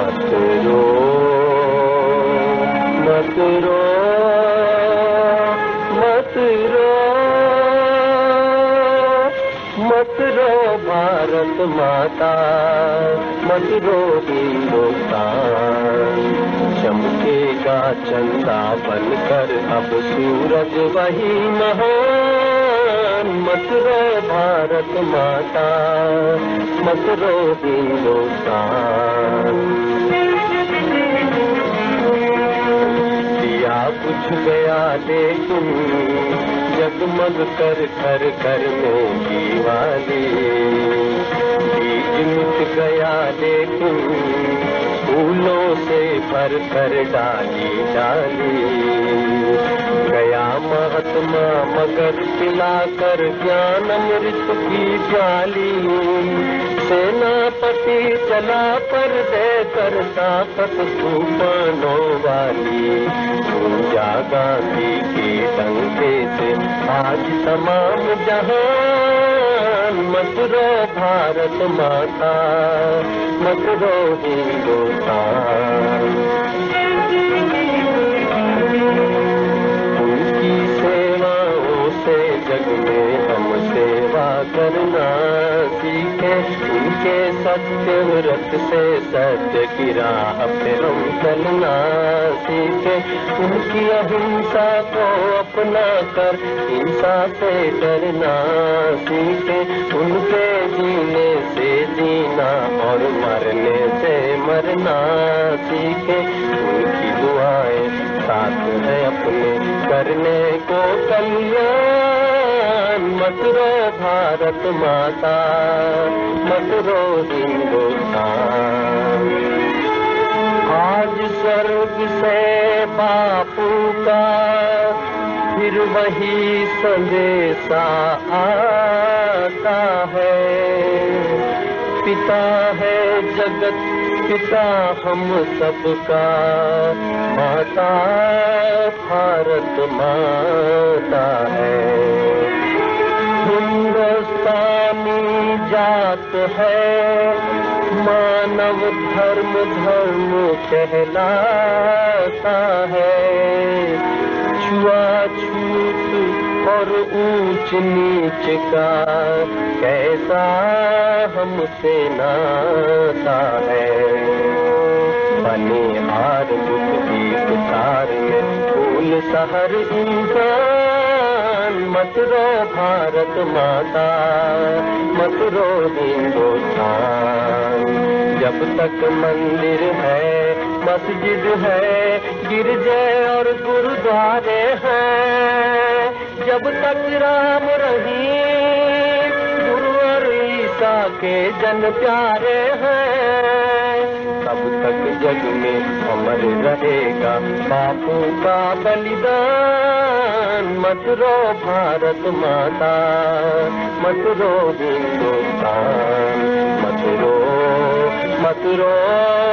मत रो मत रो मत रो मत रो भारत माता, मत रो हिंदुस्तान। चमकेगा चंदा बनकर अब सूरज वही महान मत रो भारत माता, मत रो हिंदुस्तान दिया कुछ गया लेकिन जगमग कर घर घर में दीवाली मिट गया दे लेकिन फूलों से भर कर डाली डाली। गया महात्मा, मगर पिलाकर ज्ञान अमृत की प्याली सेनापति चला पर देकर ताकत तूफानों वाली। पूजा गांधी के डंके से आज तमाम जहान मत रो भारत माता मत रो हिंदुस्तान करना सीखे उनके सत्य व्रत से सत्य की राह पे हम चलना सीखे। उनकी अहिंसा को अपना कर हिंसा से डरना सीखे। उनके जीने से जीना और मरने से मरना सीखे। उनकी दुआएँ साथ है अपने करने को कल्याण। मत रो भारत माता मत रो आज स्वर्ग से बापू का, फिर वही संदेशा आता है। पिता है जगत, पिता हम सबका, माता भारत माता है। जात है। मानव धर्म धर्म कहलाता है। छुआछूत और ऊंच नीच का कैसा हमसे नाता है? बने हार बुद्ध एक में फूल सहर इंसान, मत रो भारत माता। मत रो हिंदुस्तान जब तक मंदिर है, मस्जिद है, गिरजे और गुरुद्वारे हैं। जब तक राम रही, गुरु और ईसा के जन प्यारे हैं। जग में अमर रहेगा। बापू का बलिदान मत रो भारत माता। मत रो हिंदुस्तान मत रो मत रो।